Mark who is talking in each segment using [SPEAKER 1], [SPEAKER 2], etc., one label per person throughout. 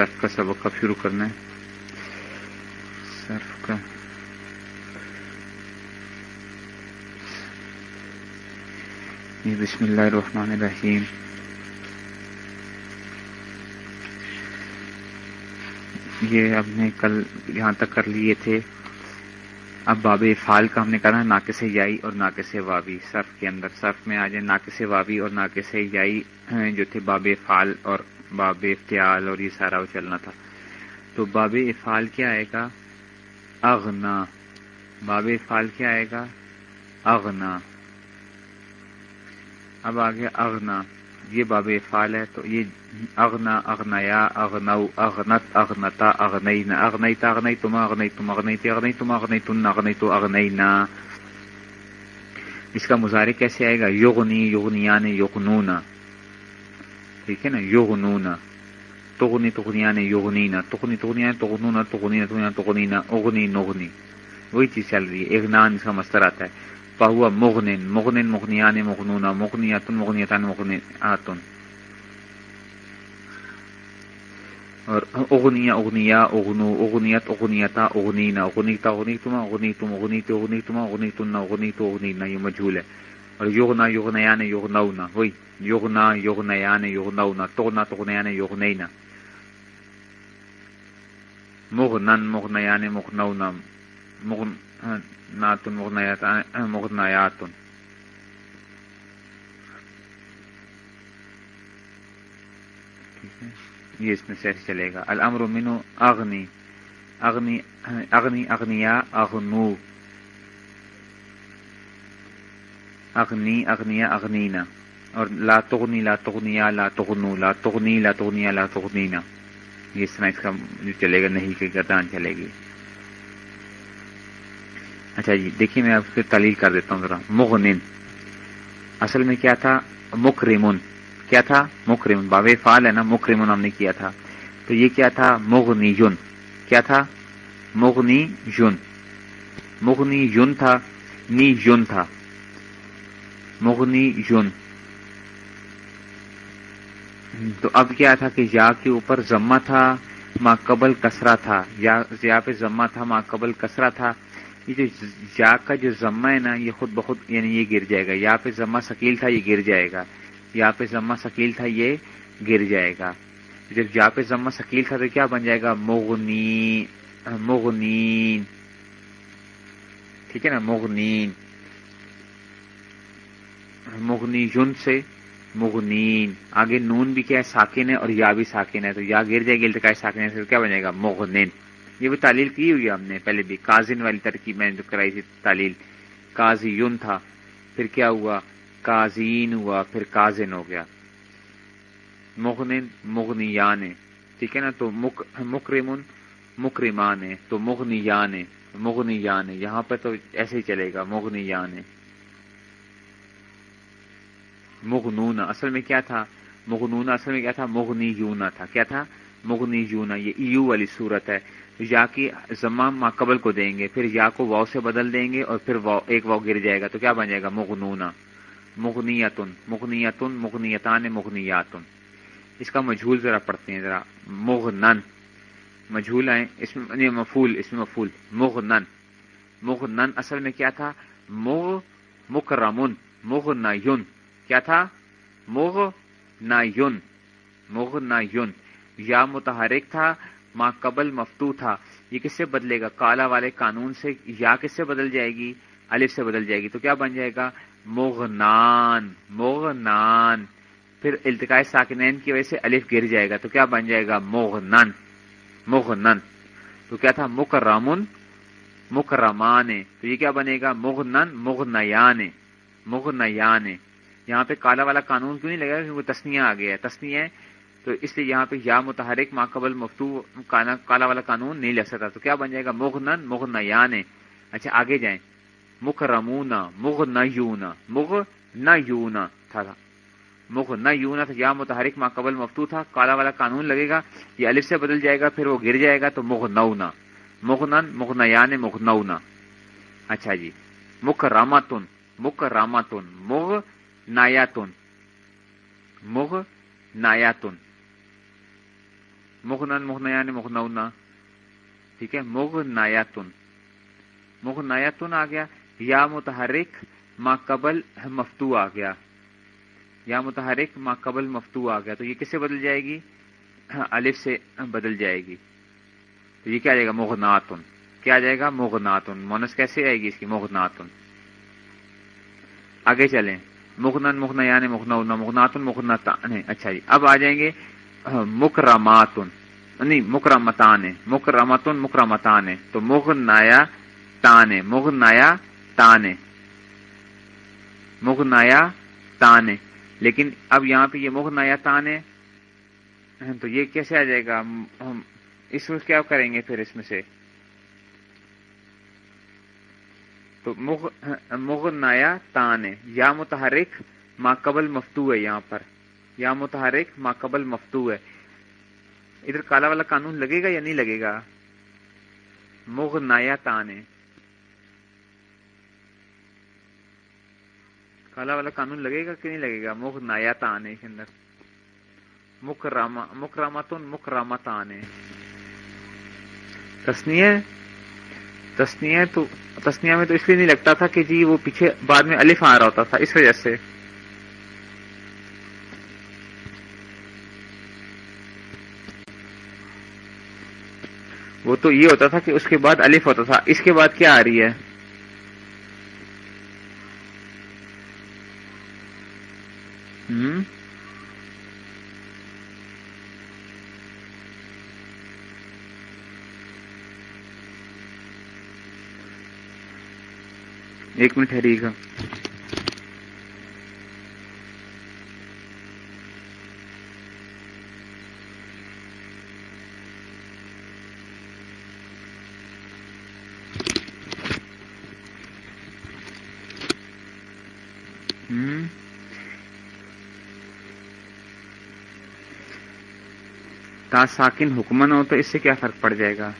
[SPEAKER 1] صرف کا سبق کب شروع کرنا ہے۔ صرف کا۔ بسم اللہ الرحمن الرحیم۔ یہ ہم نے کل یہاں تک کر لیے تھے۔ اب باب فال کا ہم نے کرا ناقص یائی اور ناقص وابی صرف کے اندر، صرف میں آ جائے ناقص وابی اور ناقص یائی، جو تھے باب فال اور باب افتعال اور یہ سارا وہ چلنا تھا۔ تو باب افعال کیا آئے گا؟ اغنا۔ باب افعال کیا آئے گا؟ اغنا۔ اب آگے اغنا۔ یہ باب افعال ہے تو یہ اغنا، اغنیا، اغنو، اغنت، اغنتا، اغنینا۔ اغنیتا اغنی تم اغنی تم اغنیتی اغنی تم اغنی تن اغنی تو اغنینا۔ اس کا مظاہرے کیسے آئے گا؟ یغنی، یغنیان، یغنونا۔ ٹھیک ہے نا، یغنونا، تغنی تغنیان یغنینا، تغنی تغنیان تغنونا، تغنینا تغنینا تغنینا، اغنی نغنی، وہی چیز چل رہی ہے اغنان اس کا مستر آتا ہے پہوا مغنن مغنن مغنیان مغنونا، مغنیاتن، مغنیتان، مغنیاتن، اور اغنیا اغنیا، اغنو، اغنیت، اغنیتا، اغنینا، اغنیتا، اغنیتما، اغنیتم اغنیت اغنیتما، اغنیتن اغنیت اغنینا، یہ مجھول ہے، اور یغنا یغنیان یغنونا، وہی یغنا یغنیان یغنونا تغنا تغنیان یغنینا مغنن مغنیان مغنونا مغن ناتن مغنیاتن یہ اس میں سے چلے گا الامر منو اغنی اغنی اغنی اغنیا اغنو اغنی اغنیا اغنینا اور لا تغنی، لا تغنیا لا تغنو، لا تغنی، لا تغنیا لا تغنینا یہ اس طرح اس کا جو چلے گا، نہیں کہ گردان چلے گی۔ اچھا جی دیکھیے میں آپ کو تعلیل کر دیتا ہوں ذرا۔ مغنن۔ اصل میں کیا تھا؟ مکرمن۔ کیا تھا؟ مکرمن۔ باب فال ہے نا، مکرمن ہم نے کیا تھا۔ تو یہ کیا تھا؟ مغنی یون کیا تھا؟ مغنی یون مغنی یون تھا نی یون تھا۔ مغنی یون تو اب کیا تھا کہ یا کے اوپر ضمہ تھا، ماں قبل کسرا تھا۔ یا پہ ضمہ تھا، ماں قبل کسرا تھا۔ یہ جو یا کا جو ضمہ ہے نا، یہ خود بخود یعنی یہ گر جائے گا۔ یا پہ ضمہ شکیل تھا، یہ گر جائے گا۔ یا پہ ضمہ شکیل تھا، یہ گر جائے گا۔ جب یا پہ ضمہ شکیل تھا تو کیا بن جائے گا؟ مغنی مغنین۔ ٹھیک ہے نا؟ مغنین۔ مغنی یون سے مغنین۔ آگے نون بھی کیا ہے؟ ساکن ہے اور یا بھی ساکن ہے۔ تو یا گر جائے گی التقاء ساکن سے تو کیا بن جائے گا؟ مغنین۔ یہ بھی تعلیل کی ہوئی ہم نے۔ پہلے بھی کازن والی ترکیب میں جو کرائی تھی تعلیل۔ کازی یون تھا۔ پھر کیا ہوا؟ کازین ہوا۔ پھر کازن ہو گیا۔ مغنن مغنیان ٹھیک ہے نا؟ تو مکرمن مکرمان ہے تو مغنیان مغنیان یہاں پہ تو ایسے ہی چلے گا، مغنیان مغنون، اصل میں کیا تھا؟ مغنون، اصل میں کیا تھا؟ مغنی یونا تھا۔ کیا تھا؟ مغنی یونا یہ ایو والی صورت ہے۔ یا کی زمام ما قبل کو دیں گے، پھر یا کو واؤ سے بدل دیں گے اور پھر ایک واؤ گر جائے گا۔ تو کیا بن جائے گا؟ مغنونا مغنیتن مغنیتن، مغنیتان مغنیاتن۔ اس کا مجھول ذرا پڑھتے ہیں، ذرا۔ مغنن۔ مجھول آئے اس میں مفول، اس میں مفول۔ مغنن۔ مغنن اصل میں کیا تھا؟ مغ، مکرمن مغ یون کیا تھا؟ مغ یون مغ یون یا متحرک تھا ماں قبل مفتو تھا۔ یہ کس سے بدلے گا؟ کالا والے قانون سے یا کس سے بدل جائے گی؟ الف سے بدل جائے گی۔ تو کیا بن جائے گا؟ مغنان مغنان۔ پھر التقاء ساکنین کی وجہ سے الف گر جائے گا۔ تو کیا بن جائے گا؟ مغنن مغنن۔ تو کیا تھا؟ مکرمن مکرمان تو یہ کیا بنے گا؟ مغنن مغنیان مغنیان یہاں پہ کالا والا قانون کیوں نہیں لگا وہ تسنیا آ گیا ہے تسنیا تو اس لیے یہاں پہ یا متحرک ماقبل مفتو کالا والا قانون نہیں لگ سکتا۔ تو کیا بن جائے گا؟ مغنن، مغنیان۔ اچھا آگے جائیں۔ مغ رمونا مغ نہ یونا مغ نہ یونا تھا۔ مغ نہ یونا تھا، یا متحرک ماں قبل مفتو تھا۔ کالا والا قانون لگے گا۔ یہ الف سے بدل جائے گا، پھر وہ گر جائے گا تو مغ نونا مغنن مغ نیان مغ نونا اچھا جی مکھ راماتن مکھ راماتن مغ نایاتن مغ نایاتن مغنن مغنیا نے مغنونا ٹھیک ہے مغنایاتن مغنایاتن آ گیا یا متحرک ما قبل مفتو آ گیا یا متحرک ما قبل مفتو آ گیا تو یہ کس سے بدل جائے گی الف سے بدل جائے گی تو یہ کیا آ جائے گا مغناتن کیا آ جائے گا مغناتن مونس کیسے آئے گی اس کی مغناتن آگے چلیں مغنن مغنیان یعنی مغنون مغناتن مغنتان اچھا جی۔ اب آ جائیں گے مکرماتن یعنی نہیں مکرمتان مکرمتن مکرمتان تو مغنایا تانے مغنایا تانے۔ مغنایا تانے۔ لیکن اب یہاں پہ یہ مغنایا تانے تو یہ کیسے آ جائے گا؟ ہم اس میں کیا کریں گے پھر اس میں سے؟ تو مغنایا تانے یا متحرک ما قبل مفتو ہے یہاں پر۔ یا متحرک ما قبل مفتو ہے۔ ادھر کالا والا قانون لگے گا یا نہیں لگے گا؟ مغنایا تانے کالا والا قانون لگے گا کہ نہیں لگے گا؟ مغ نایا تانے کے اندر۔ مکراما مکرامتن مکرامت آنے تسنیہ تسنیہ تو تسنیہ میں تو اس لیے نہیں لگتا تھا کہ جی وہ پیچھے بعد میں الف آ رہا ہوتا تھا، اس وجہ سے۔ وہ تو یہ ہوتا تھا کہ اس کے بعد الف ہوتا تھا، اس کے بعد کیا آ رہی ہے؟ ایک منٹ ٹھہری گا تا ساکن حکمن ہو تو اس سے کیا فرق پڑ جائے گا؟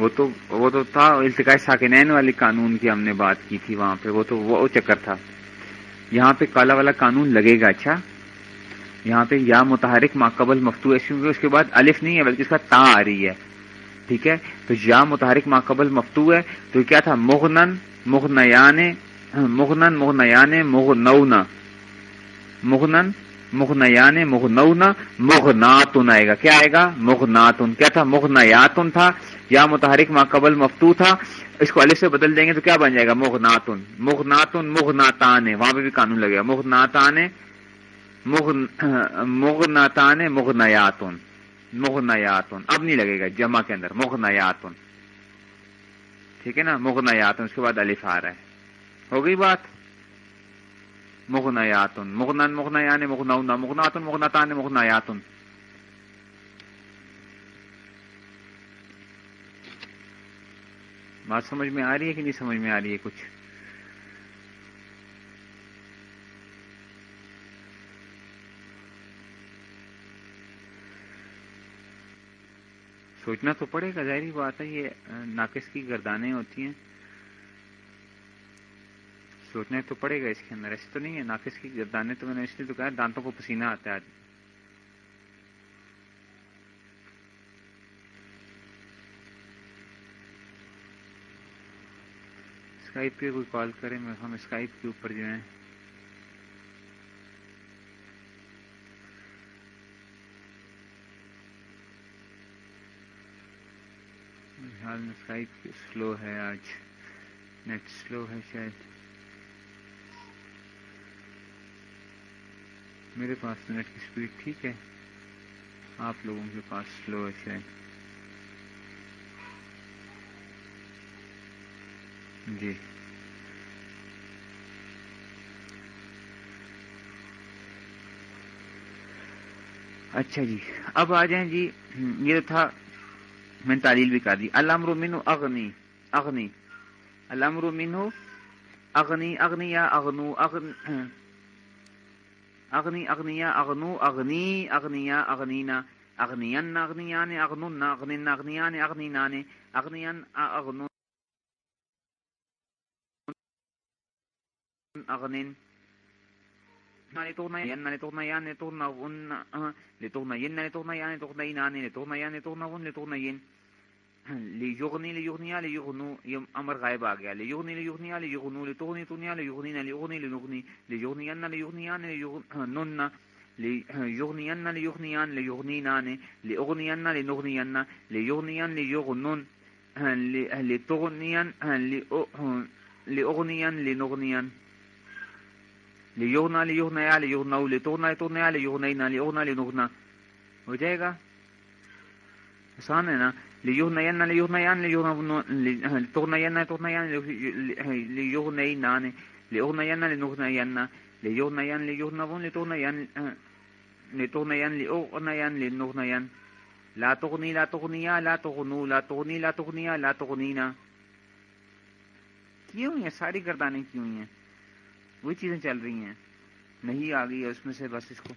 [SPEAKER 1] وہ تو وہ تو تھا التقاء ساکنین والی قانون کی ہم نے بات کی تھی وہاں پہ۔ وہ تو وہ چکر تھا۔ یہاں پہ کالا والا قانون لگے گا۔ اچھا۔ یہاں پہ یا متحرک ماقبل مفتو ہے کیونکہ اس کے بعد الف نہیں ہے بلکہ اس کا تا آ رہی ہے۔ ٹھیک ہے؟ تو یا متحرک ماقبل مفتو ہے تو کیا تھا؟ مغنن مغنیان مغنن مغنیان مغنونا مغنن مغنیان مغنونا مغناتن آئے گا۔ کیا آئے گا؟ مغناتن کیا تھا؟ مغنیاتن تھا۔ یا متحرک ما قبل مفتو تھا۔ اس کو علی سے بدل دیں گے تو کیا بن جائے گا؟ مغناتن مغناتن مغناتان وہاں پہ بھی قانون لگے گا۔ مغناتان مغناتان مغنیاتن مغنیاتن اب نہیں لگے گا۔ جمع کے اندر مغنیاتن ٹھیک ہے نا؟ مغنیاتن اس کے بعد الف آ رہا ہے۔ ہو گئی بات؟ مغنیاتن مغنن مغنیان مغنون مغناتن مغناتان مغنیاتن بات سمجھ میں آ رہی ہے کہ نہیں سمجھ میں آ رہی ہے کچھ سوچنا تو پڑے گا ظاہری بات ہے یہ ناقص کی گردانیں ہوتی ہیں سوچنا تو پڑے گا اس کے اندر، ایسے تو نہیں ہے، ناقص کی گردانیں تو میں نے اس لیے تو کہا، دانتوں کو پسینہ آتا ہے آج۔ اسکائپ پہ کوئی کال کرے ہم اسکائپ کے اوپر جو ہیں۔ حال میں اسکائپ سلو ہے آج۔ نیٹ سلو ہے شاید۔ میرے پاس نیٹ کی اسپیڈ ٹھیک ہے۔ آپ لوگوں کے پاس سلو ہے۔ شاید جی۔ اچھا جی۔ اب آ جائیں جی۔ یہ تھا، میں نے تعلیل بھی کر دی۔ المر مینو اغنی اغنی۔ المر مینو اغنی اغنی یا اغنو، اغن اغنی اغنیا اغنو اغنی اغنیا اغنینا اغنین اغنیان اغنن اغنین اغنیان اغنینان اغنین اغنون اغنن لتغنين لتغنيان لتغنون لتغنين لتغنيان لتغنينان لتغنيان لتغنون لتغنين لیغنی، لیغنیا، لیغنو یہ امر غائب آ گیا. لیغنی، لیغنیا، لیغنو، لتغنی تنیا لیغنینا لیغنی لنغنی لیغنین لیغنیان، لیغنن. لیغنین لیغنیان، لیغنینان. لیغنین لنغنین لیغنین لیغنن. لتغنین لیغنین لنغنین لیغنا، لیغنیا، لیغنو. لتغنا، لتغنیا، لیغنینا، لیغنا، لنغنا. ہو جائے گا؟ آسان ہے نا؟ لیغنین لیغنیان لتغنین تغنیان لیغنینان لیغنین لنغنین لیغنین لیغنون لتغنین لتغنین لیغنین لنغنین لا تغنی لا تغنیا لا تغنو لا تغنی لا تغنیا لا تغنینا کیوں ہیں ساری گردانیں کیوں ہیں وہی چیزیں چل رہی ہیں نہیں آ گئی ہے اس میں سے بس اس کو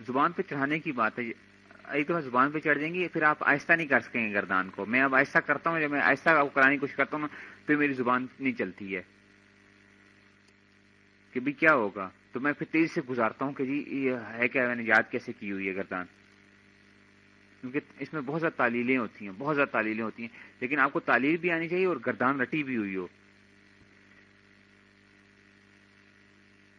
[SPEAKER 1] زبان پہ چڑھانے کی بات ہے ایک تو زبان پہ چڑھ جائیں گی، پھر آپ آہستہ نہیں کر سکیں گے گردان کو۔ میں اب آہستہ کرتا ہوں، جب میں آہستہ کرانے کی کوشش کرتا ہوں پھر میری زبان نہیں چلتی ہے۔ کہ بھی کیا ہوگا؟ تو میں پھر تیزی سے گزارتا ہوں کہ جی یہ ہے کیا، میں نے یاد کیسے کی ہوئی ہے گردان؟ کیونکہ اس میں بہت زیادہ تعلیلیں ہوتی ہیں، بہت زیادہ تعلیلیں ہوتی ہیں۔ لیکن آپ کو تعلیل بھی آنی چاہیے اور گردان رٹی بھی ہوئی ہو۔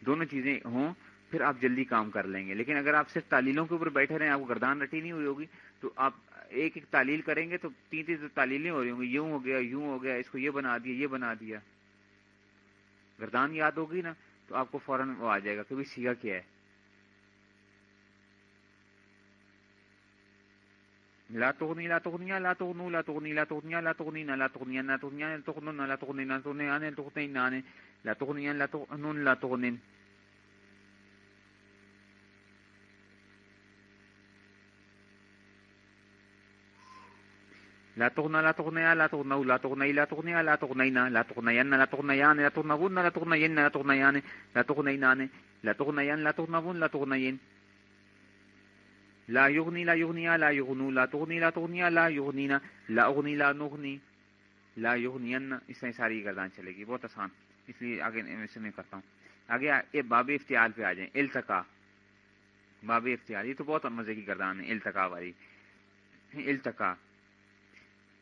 [SPEAKER 1] دونوں چیزیں ہوں۔ پھر آپ جلدی کام کر لیں گے لیکن اگر آپ صرف تعلیلوں کے اوپر بیٹھے رہے آپ کو گردان رٹی نہیں ہوئی ہوگی تو آپ ایک ایک تعلیل کریں گے تو تین تین تعلیلیں ہو رہی ہوں گی یوں ہو گیا یوں ہو گیا اس کو یہ بنا دیا یہ بنا دیا گردان یاد ہوگی نا تو آپ کو فوراً وہ آ جائے گا کہ سیگا کیا ہے لا تغنی لا تغنیا لا تغنو لا تغنی لا تغنیا لا تغنی لا تغنیا لا تغنیا لا تغنن لا تغنی لا تغنی لا تغنی لا تغنی لا تغنن لا تغنن لا تغنى لا تغنيا لا تغنوا لا تغني لا تغنيا لا تغنينا لا تغنين لا تغنيان لا تغنون لا تغنين لا تغنيان لا تغنينان لا تغنين لا تغنون لا تغنين لا يغني لا يغنيا لا يغنو لا تغني لا تغنيا لا يغنينا لا اغني لا نغني لا يغنين اس میں ساری گردان چلے گی بہت آسان اس لیے آگے میں کرتا ہوں آگے یہ باب افتعال پہ آ جائیں التقا باب افتعال یہ تو بہت مزے کی گردان ہے التقا والی التقا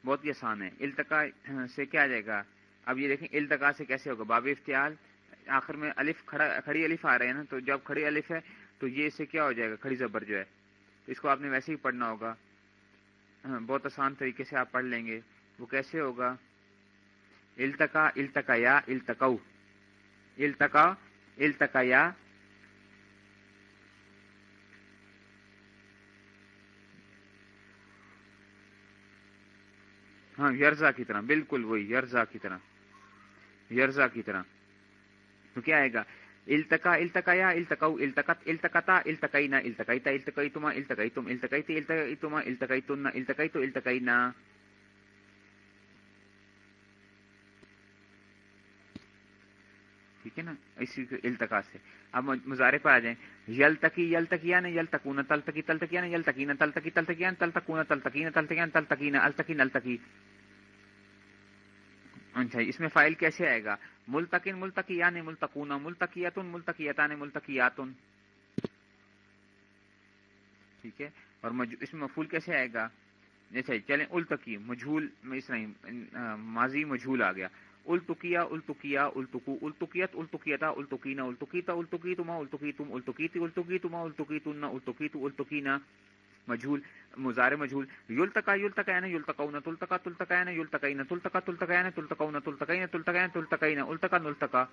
[SPEAKER 1] بہت ہی آسان ہے۔ التقا سے کیا جائے گا؟ اب یہ دیکھیں التقا سے کیسے ہوگا؟ باب افتعال، آخر میں الف کھڑی الف آ رہے ہیں نا، تو جب کھڑی الف ہے، تو یہ اس سے کیا ہو جائے گا؟ کھڑی زبر جو ہے۔ اس کو آپ نے ویسے ہی پڑھنا ہوگا۔ بہت آسان طریقے سے آپ پڑھ لیں گے۔ وہ کیسے ہوگا؟ التقا التقا یا التقو التقا التقا یا ہاں یرزا کی طرح، بالکل وہی، یرزا کی طرح، یرزا کی طرح۔ تو کیا آئے گا؟ التقا التقیا التقو، التقت، التقتا، التقینا، التقیتا، التقیتما، التقیتم التقیت التقیتما التقیتن التقیت التقینا۔ ٹھیک ہے نا؟ اسی التقا سے۔ اب مظاہرے پر آ جائیں۔ یل تکی یل تکیا نے یل تکون تل تکی تل تکیا نے یل تکین تل تکی تل تکیا تل تکون تل اچھا اس میں فائل کیسے آئے گا؟ ملتقن ملتقیا نے ملتقون ملتقیتن ملتقیتا نے ملتقیاتن۔ ٹھیک ہے؟ اور اس میں مفول کیسے آئے گا؟ جیسے، چلیں، التقی، مجھول اس نہیں ماضی مجھول آ گیا۔ التقیا التقیا، التقو، التقیت، التقیتا، التقینا، التقیتا التقی تما تم التقیتی التقی تما التقی التقینا مجھول مزار مجھول، یلتقا یلتقا یعنی یلتقون، تلتقا تلتقا یعنی یلتقین تلتقا تلتقا یعنی تلتقون تلتقین تلتقا یعنی تلتقین التقا، نلتقا.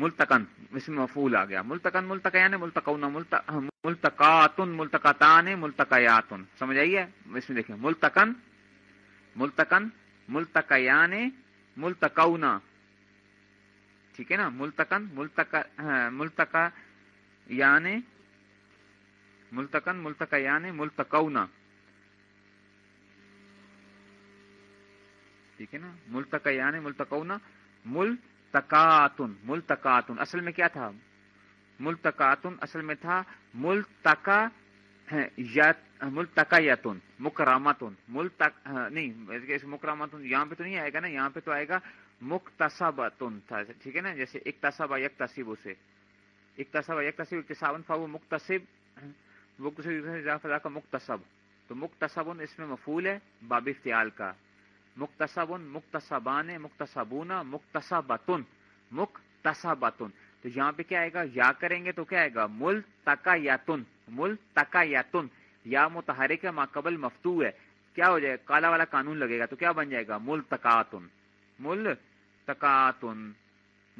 [SPEAKER 1] ملتقن، اس میں مفعول آ گیا. ملتقن ملتقا یعنی ملتقون ملتقاتن، ملتقتان، ملتقیاتن. سمجھ آئیے اس میں دیکھیں. ملتقن ملتقن، ملتقیان ملتقونا ٹھیک ہے نا؟ ملتقن، ملتقا ملتقا یعنی ملتقن ملتقیان یعنی ملتقونا ٹھیک ہے نا؟ ملتقیان یعنی ملتقونا ملتقاتن ملتقاتن. اصل میں کیا تھا؟ ملتقاتن اصل میں تھا ملتقا ملتقا یتن مکرامتن ملتق، نہیں مکرامتن یہاں پہ تو نہیں آئے گا نا؟ یہاں پہ تو آئے گا مختصبتن تھا، ٹھیک ہے نا؟ جیسے اکتصبہ یک تصب اسے. اکتصبہ یک تصب اکتصابن فا وہ مختصب مختصب کا مختصب تو مختصب اس میں مفول ہے، باب افتعال کا. مختصب مختصبان مختصبون مختصبتن مختصبتن تو یہاں پہ کیا آئے گا؟ یا کریں گے تو کیا آئے گا؟ مل تکا یا تن مل تکا یا تن یا متحرک ماقبل مفتو ہے. کیا ہو جائے گا؟ کالا والا قانون لگے گا تو کیا بن جائے گا؟ مل تکاتن مل تکاتن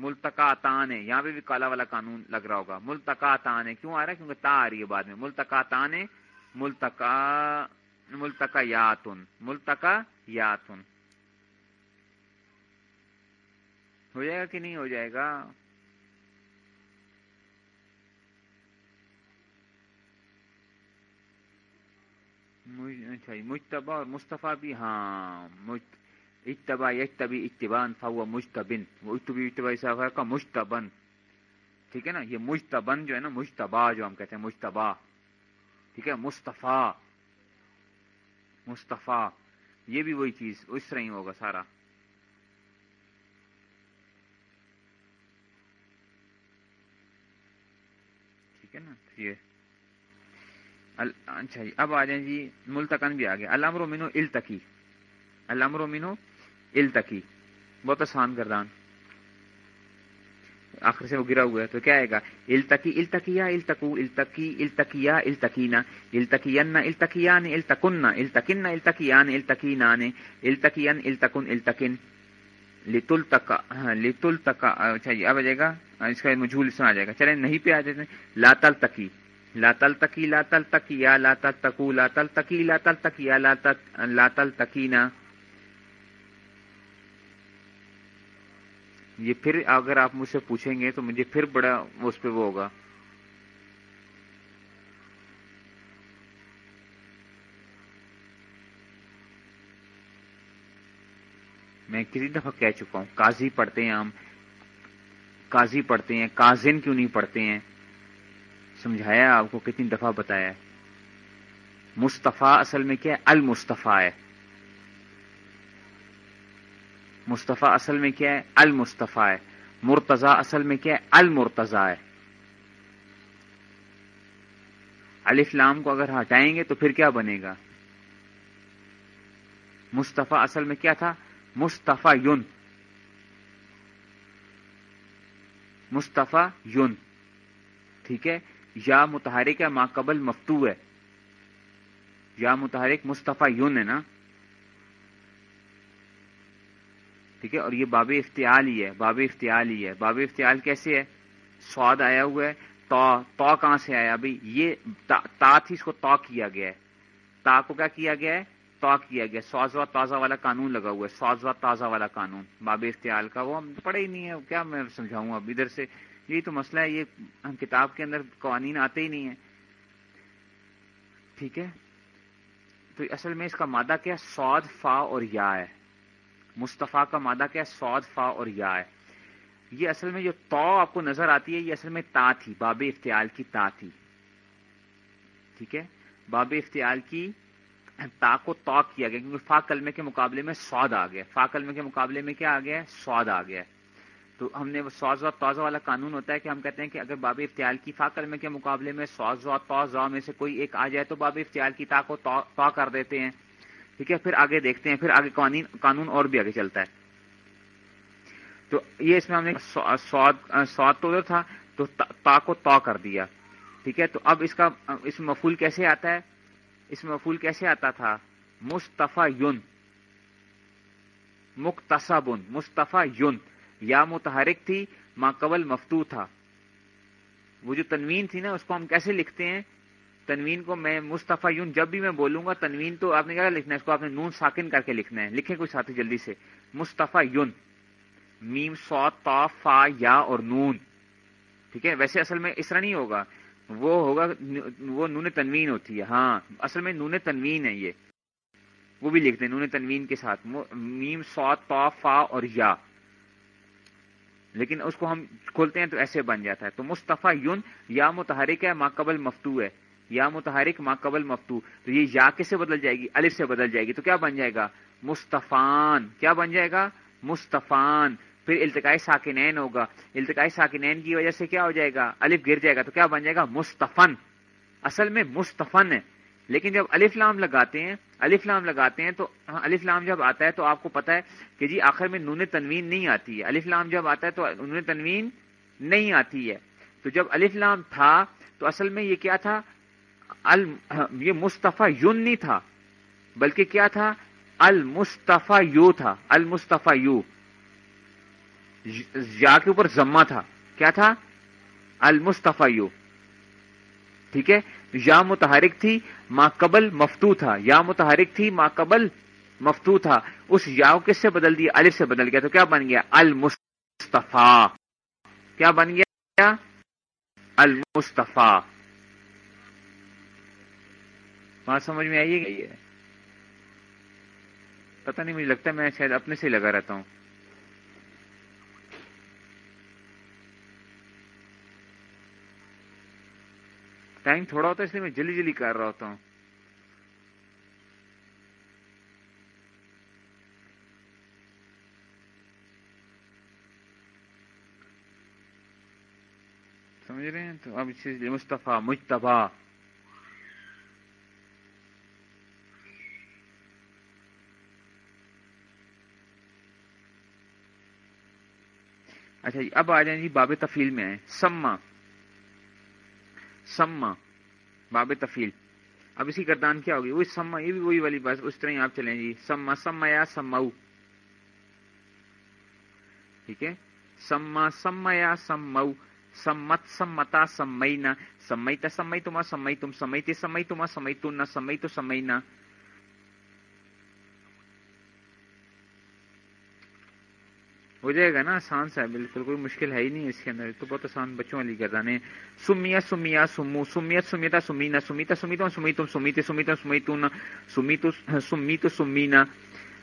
[SPEAKER 1] ملتقاتان ہے یہاں پہ بھی کالا والا قانون لگ رہا ہوگا۔ ملتقاتان ہے کیوں آ رہا ہے؟ کیونکہ تا آ رہی ہے بعد میں۔ ملتقاتان ملتقا ملتقا یاتن ملتقا یاتن ہو جائے گا کہ نہیں ہو جائے گا؟ اچھا مشتبہ اور مصطفیٰ بھی ہاں اتبا یتبی اتبان فا مشتبن وہ اتبی اتبا کا مشتبن ٹھیک ہے نا؟ یہ مشتبن جو ہے نا مشتبہ جو ہم کہتے ہیں مشتبہ ٹھیک ہے؟ مصطفیٰ۔ مصطفیٰ۔ یہ بھی وہی چیز، اس طرح ہی ہوگا سارا۔ ٹھیک ہے نا؟ یہ۔ اچھا جی اب آ جائیں جی ملتقن بھی آ گیا۔ المر مینو التقی۔ المر مینو التقی بہت آسان کردان آخر سے وہ گرا ہوا ہے تو کیا آئے گا التقی التقیا التقو التقی التقیا التقینا التقین التقیان التقن التقن التقیان التقینان التقین التقن التقن لتل تک لتل اچھا جی اب آ جائے گا اس کا مجھول اس میں آ جائے گا چلے نہیں پہ آ جاتے لا تل تکی لا تل تکی لا تل تکیا لا تل تکو لا تل تکی لا تل تکیا لا تل لا تل یہ پھر اگر آپ مجھ سے پوچھیں گے تو مجھے پھر بڑا اس پہ وہ ہوگا۔ میں کسی دفعہ کہہ چکا ہوں، قاضی پڑھتے ہیں ہم۔ قاضی پڑھتے ہیں کازن کیوں نہیں پڑھتے ہیں؟ سمجھایا آپ کو کتنی دفعہ بتایا مصطفیٰ اصل میں کیا ہے؟ المصطفیٰ ہے۔ مصطفیٰ اصل میں کیا ہے؟ المصطفیٰ ہے۔ مرتضی اصل میں کیا ہے؟ المرتضی ہے۔ الف لام کو اگر ہٹائیں گے تو پھر کیا بنے گا؟ مصطفیٰ اصل میں کیا تھا؟ مصطفیٰ یون مصطفیٰ یون۔ ٹھیک ہے؟ یا متحرک ہے ماں قبل مفتو ہے۔ یا متحرک مصطفیٰ یون ہے نا؟ ٹھیک ہے؟ اور یہ باب افتعال ہی ہے، باب افتعال ہی ہے۔ باب افتعال کیسے ہے؟ سواد آیا ہوا ہے تو تو کہاں سے آیا؟ بھائی یہ تا تھی، اس کو تو کیا گیا ہے۔ تا کو کیا کیا گیا ہے؟ تو کیا گیا سوازوا تازہ والا قانون لگا ہوا ہے سوازوا تازہ والا قانون۔ باب افتعال کا وہ ہم پڑھے ہی نہیں ہے کیا میں سمجھاؤں اب ادھر سے؟ یہی تو مسئلہ ہے، یہ ہم کتاب کے اندر قوانین آتے ہی نہیں ہیں۔ ٹھیک ہے؟ تو اصل میں اس کا مادہ کیا سعود فا اور یا ہے۔ مصطفیٰ کا مادہ کیا سعود، فا اور یا ہے۔ یہ اصل میں جو تو آپ کو نظر آتی ہے، یہ اصل میں تا تھی، باب افتعال کی تا تھی۔ ٹھیک ہے؟ باب افتعال کی تا کو تو کیا گیا، کیونکہ فا کلمے کے مقابلے میں سعود آ گیا۔ فا کلمے کے مقابلے میں کیا آ گیا؟ سعود آ گیا۔ تو ہم نے سواز و توزہ والا قانون ہوتا ہے کہ ہم کہتے ہیں کہ اگر باب افتعال کی فا کلمے کے مقابلے میں سواز و توزہ میں سے کوئی ایک آ جائے تو باب افتعال کی تا کو تو کر دیتے ہیں۔ ٹھیک ہے، پھر آگے دیکھتے ہیں، پھر آگے قوانین، قانون اور بھی آگے چلتا ہے۔ تو یہ اس میں ہم نے سواد تو تھا، تو تا کو تو کر دیا۔ ٹھیک ہے، تو اب اس کا، اس میں مفول کیسے آتا ہے؟ اس میں مفول کیسے آتا تھا؟ مصطفیٰ یون مختصبن مصطفیٰ یون یا متحرک تھی، ماں قبل مفتو تھا۔ وہ جو تنوین تھی نا، اس کو ہم کیسے لکھتے ہیں؟ تنوین کو میں مصطفیٰ یون جب بھی میں بولوں گا، تنوین تو آپ نے کیا لکھنا ہے، اس کو آپ نے نون ساکن کر کے لکھنا ہے۔ لکھیں کوئی ساتھی جلدی سے۔ مصطفیٰ یون۔ میم، سو، تا، فا، یا اور نون۔ ٹھیک ہے؟ ویسے اصل میں اس طرح نہیں ہوگا۔ وہ ہوگا، وہ نون تنوین ہوتی ہے۔ ہاں اصل میں نون تنوین ہے یہ۔ وہ بھی لکھتے ہیں، نون تنوین کے ساتھ۔ میم، سو، تا، فا اور یا۔ لیکن اس کو ہم کھولتے ہیں تو ایسے بن جاتا ہے۔ تو مصطفیٰ یون، یا متحرک ہے قبل مفتو ہے۔ یا متحرک قبل مفتو تو یہ یا کس سے بدل جائے گی؟ الف سے بدل جائے گی تو کیا بن جائے گا؟ مصطفان کیا بن جائے گا؟ مصطفان پھر التقائی ساکنین ہوگا۔ التقائی ساکنین کی وجہ سے کیا ہو جائے گا؟ الف گر جائے گا تو کیا بن جائے گا؟ مستفن اصل میں مستفن ہے۔ لیکن جب الف لام لگاتے ہیں الف لام لگاتے ہیں تو ہاں، الف لام جب آتا ہے تو آپ کو پتا ہے کہ جی آخر میں نون تنوین نہیں آتی ہے۔ الف لام جب آتا ہے تو نون تنوین نہیں آتی ہے۔ تو جب الف لام تھا تو اصل میں یہ کیا تھا؟ یہ مصطفیٰ یون نہیں تھا، بلکہ کیا تھا؟ المصطفیٰ یو تھا، المصطفیٰ یو۔ یا کے اوپر زما تھا۔ کیا تھا؟ المصطفیٰ یو۔ ٹھیک ہے؟ یا متحرک تھی، ما قبل مفتو تھا۔ یا متحرک تھی، ما قبل مفتو تھا۔ اس یا کس سے بدل دیا الف سے بدل گیا۔ تو کیا بن گیا؟ المصطفیٰ۔ کیا بن گیا؟ المصطفیٰ۔ بات سمجھ میں آئیے گئی ہے؟ پتہ نہیں، مجھے لگتا ہے میں شاید اپنے سے لگا رہتا ہوں۔ ٹائم تھوڑا ہوتا ہے اس لیے میں جلدی جلدی کر رہا ہوتا ہوں۔ سمجھ رہے ہیں؟ تو اب مصطفیٰ مجتبہ اچھا جی اب آ جائیں جی باب تفیل میں آئے سما۔ سما۔ باب تفیل۔ اب اسی کردان کیا ہوگی؟ وہی سما، یہ بھی وہی والی بات، اس طرح آپ چلیں جی۔ سما سما یا سماؤ۔ ٹھیک ہے؟ سما سما یا سماؤ۔ سمت، سمتا سمئی نہ سمئی سمئی تما سمئی تم سمئی تے سمئی تما سمئی تو نہ سمئی تو سمئی نہ ہو جائے گا نا، آسان سا بالکل، کوئی مشکل ہے ہی نہیں اس کے اندر۔ تو بہت آسان بچوں والی گردانے سمیا سمیا سمو سمیت سمیتا سمینا سمیتا سمیتا سمی تم سمیتا سمی تو سمی تو سمی سمینا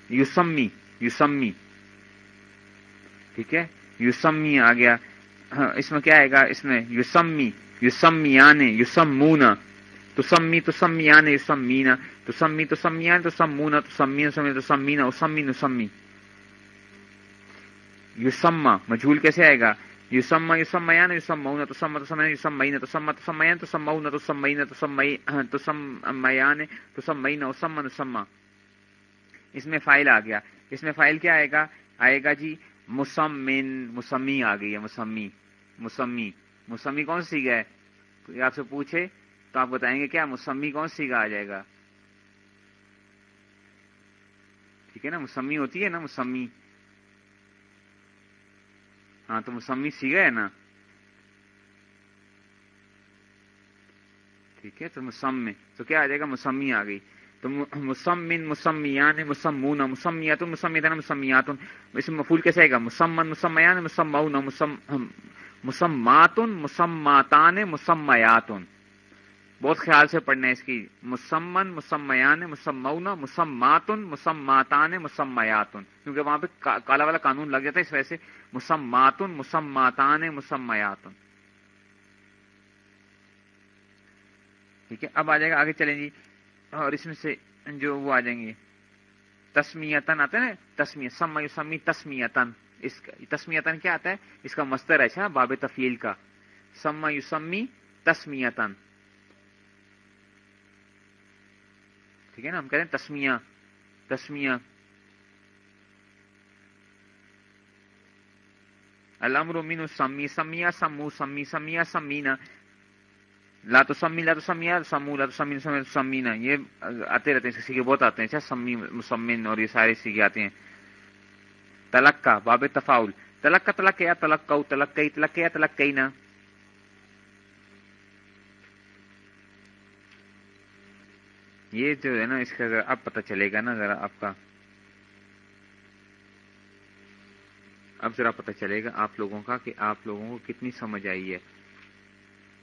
[SPEAKER 1] یوسمی یوسمی۔ ٹھیک ہے؟ یوسمی آ گیا۔ ہاں، اس میں کیا آئے گا؟ اس میں یوسمی، یوسمیانے، یوسمونا۔ تو سمی، تو سمیانے، یوسمینا۔ تو سمی، تو سمیان تو سمونا۔ تو سمی سمی تو سمینا اسمی نسمی یوسما مجھول کیسے آئے گا یوسما یوسم یا یوسم تو سم تو سم یوسم مئی تو سم تو سم تو سم نہ تو سم نہ تو سم تو سم میان تو سم مئی نہ اسم نسما اس میں فائل آ گیا اس میں فائل کیا آئے گا آئے گا جی مسمن مسمی آ گئی ہے مسمی مسمی مسمی کون سی گا ہے آپ سے پوچھے تو آپ بتائیں گے کیا مسمی کون سی گا آ جائے گا ٹھیک ہے نا مسمی ہوتی ہے نا مسمی ہاں تو مسمی سیگا ہے نا ٹھیک ہے تو مسم تو کیا آ جائے گا مسمی آ گئی تو مسمن مسمیان مسمون مسمیات مسمیت مسمیات اس میں مفول کیسے آئے گا مسمن مسمیان مسم مسمات مسماتان مسمیات بہت خیال سے پڑھنا ہے اس کی۔ مسمن، مسمیان مسمعون مسمات مسماتان مسمیات کیونکہ وہاں پہ کالا والا قانون لگ جاتا ہے اس وجہ سے۔ مسمات مسماتان مسمیات ٹھیک ہے، اب آ جائے گا، آگے چلیں جی اور اس میں سے جو وہ آ جائیں گے۔ تسمیتن آتا ہے نا؟ تسمی سم سمی، تسمیتن۔ اس کا، تسمیتن کیا آتا ہے؟ اس کا مستر اچھا باب تفیل کا۔ سم یوسمی تسمیتن۔ ٹھیک ہے نا، ہم کہتے ہیں تسمیہ تسمیہ۔ الامر مین سمی سمیا سمو، سمی سمیا سمینا لا تو سمی لا تو سمیا سمو، لا تو سمی سمینا یہ آتے رہتے ہیں سیکھے بہت آتے ہیں۔ اچھا سمی، مسمن، اور یہ سارے سیکھے آتے ہیں۔ تلک کا باب تفاول تلک کا تلک یا تلک کا تلک کئی تلک یا تلک کئی نا یہ جو ہے نا اس کا اگر اب پتہ چلے گا نا ذرا آپ کا اب ذرا پتہ چلے گا آپ لوگوں کا کہ آپ لوگوں کو کتنی سمجھ آئی ہے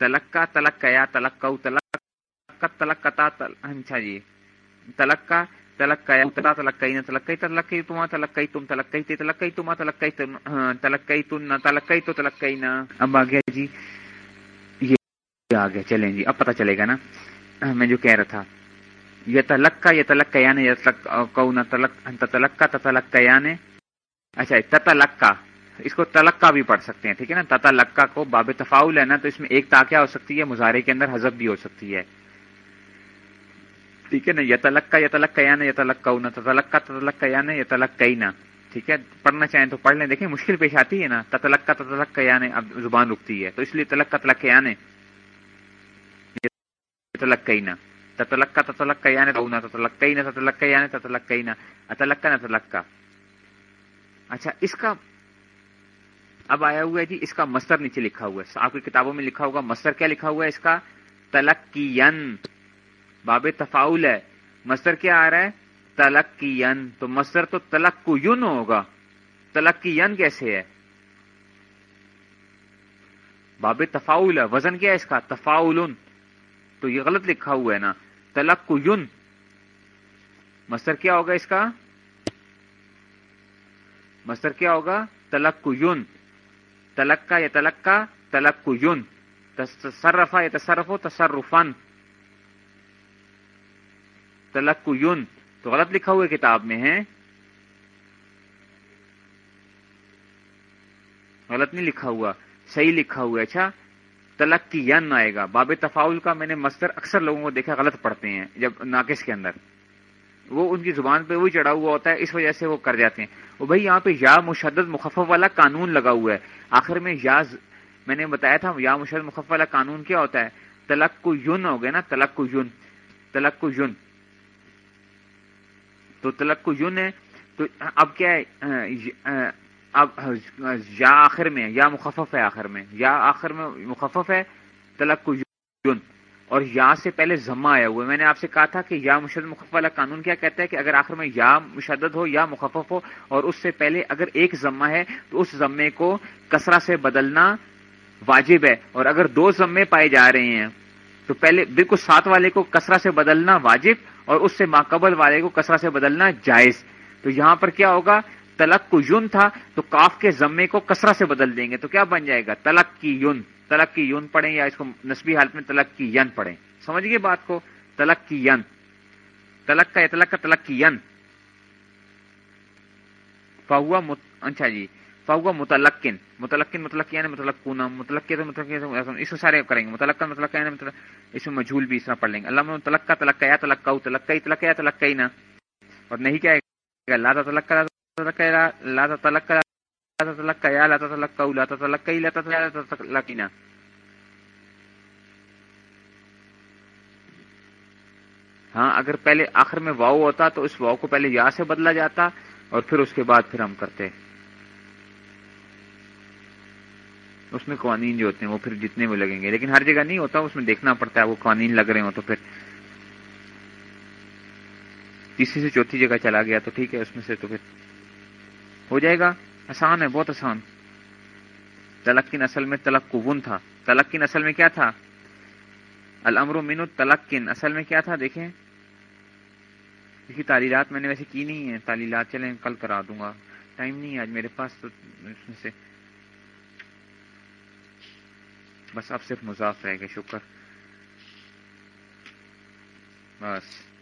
[SPEAKER 1] تلک کا تلک کیا تلک کا تلک کا تلک کتا اچھا جی تلک کا تلک نہ تما تم تما تم نہ تو نہ اب آ گیا جی یہ آ گیا چلیں جی اب پتہ چلے گا نا میں جو کہہ رہا تھا یہ تلک کا یہ تلک کیا نے کو کیا نے اچھا تتلقا اس کو تلقا بھی پڑھ سکتے ہیں ٹھیک ہے نا تتلقا کو باب تفاول ہے نا تو اس میں ایک تاکہ ہو سکتی ہے مظاہرے کے اندر حذف بھی ہو سکتی ہے ٹھیک ہے نا یہ تلقا یا تلق یا نا یا تلق تلق یا تلق ٹھیک ہے پڑھنا چاہیں تو پڑھ لیں دیکھیں مشکل پیش آتی ہے نا تتلق تتلق یا نے اب زبان رکتی ہے تو اس لیے تلق کا تلق یا نے تلق نا تتلق تتلق یا نے تتلق نا تتلق نا اچھا اس کا اب آیا ہوا ہے جی اس کا مستر نیچے لکھا ہوا ہے آپ کی کتابوں میں لکھا ہوگا مستر کیا لکھا ہوا ہے اس کا تلقین باب تفاول ہے مستر کیا آ رہا ہے تلقین تو مستر تو تلق ہوگا تلقین کیسے ہے باب تفاول ہے وزن کیا ہے اس کا تفاول تو یہ غلط لکھا ہوا ہے نا تلق مستر کیا ہوگا اس کا؟ مستر کیا ہوگا؟ تلق تلقا یا تلقا تلق تصرفا یا تصرف و تصرفن تلق تو غلط لکھا ہوا کتاب میں ہے۔ غلط نہیں لکھا ہوا۔ صحیح لکھا ہوا اچھا۔ تلق کی ین آئے گا۔ باب تفاول کا میں نے مستر اکثر لوگوں کو دیکھا غلط پڑھتے ہیں جب ناقص کے اندر۔ وہ ان کی زبان پہ وہی چڑھا ہوا ہوتا ہے، اس وجہ سے وہ کر جاتے ہیں۔ وہ بھائی یہاں پہ یا مشدد مخفف والا قانون لگا ہوا ہے۔ آخر میں یا میں نے بتایا تھا، یا مشدد مخفف والا قانون کیا ہوتا ہے؟ تلق کو یون ہو گیا نا تلق کو یون۔ تلق کو یون۔ تو تلق کو یون ہے۔ تو اب کیا ہے؟ اب یا آخر میں، یا مخفف ہے آخر میں، یا آخر میں مخفف ہے تلق کو یون اور یا سے پہلے ضمہ آیا ہوا میں نے آپ سے کہا تھا کہ یا مشدد مخفف والا قانون کیا کہتا ہے کہ اگر آخر میں یا مشدد ہو، یا مخفف ہو، اور اس سے پہلے اگر ایک ضمہ ہے، تو اس ضمے کو کسرا سے بدلنا واجب ہے۔ اور اگر دو ضمے پائے جا رہے ہیں، تو پہلے بالکل ساتھ والے کو کسرا سے بدلنا واجب، اور اس سے ماقبل والے کو کسرا سے بدلنا جائز۔ تو یہاں پر کیا ہوگا؟ تلق کو یون تھا تو کاف کے ضمے کو کسرا سے بدل دیں گے تو کیا بن جائے گا؟ تلق کی یون تلق کی یون پڑھیں یا اس کو نسبی حالت میں تلق کی ین پڑھیں؟ سمجھ گئے بات کو؟ تلق کی ین تلق کا تلق کا تلق کی ین۔ فہوا مت... اچھا جی فہوا متلقن متلقن مطلق یعنی مطلق کونا مطلق کے مطلق اس کو سارے کریں گے متلق مطلق یعنی مطلب اس میں مجھول بھی اس طرح پڑھ لیں گے۔ اللہ تلق کا تلق یا تلق کا تلق تلق یا تلق نا۔ اور نہیں کیا ہے؟ لا تلق لا لا ہاں اگر پہلے آخر میں واؤ ہوتا تو اس واؤ کو پہلے یا سے بدلا جاتا اور پھر اس کے بعد پھر ہم کرتے۔ اس میں قوانین جو ہوتے ہیں وہ پھر جتنے وہ لگیں گے، لیکن ہر جگہ نہیں ہوتا، اس میں دیکھنا پڑتا ہے وہ قوانین لگ رہے ہوں تو پھر۔ تیسری سے چوتھی جگہ چلا گیا تو ٹھیک ہے، اس میں سے تو پھر ہو جائے گا؟ آسان ہے، بہت آسان۔ تلق کی نسل میں تلق کون تھا۔ تلق کی نسل میں کیا تھا؟ المر مین تلق کن اصل میں کیا تھا؟ دیکھیں۔ دیکھیے تعلیلات میں نے ویسے کی نہیں ہے تعلیلات، چلیں کل کرا دوں گا۔ ٹائم نہیں ہے آج میرے پاس تو اس میں سے۔ بس اب صرف مضاف رہے گا شکر۔ بس۔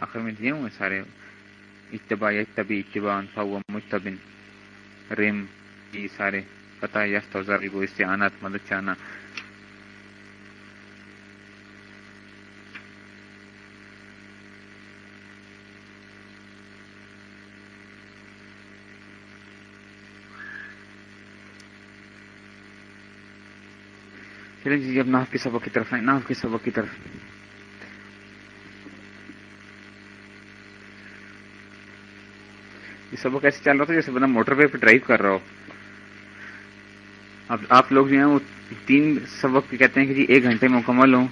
[SPEAKER 1] آخر میں دیے ہوئے سارے اتباع اتبی اتباع فاو مجتبن ریم یہ جی سارے پتہ یست و ضرب و استعانت، مدد چانا چلیں جی اب ناف کے سبق کی طرف ہیں ناف کے سبق کی طرف۔ کہ سبق ایسے چل رہا تھا جیسے بندہ موٹر وے پہ ڈرائیو کر رہا ہو۔ اب آپ لوگ جو ہیں وہ تین سبق کہتے ہیں کہ جی ایک گھنٹے میں مکمل ہوں۔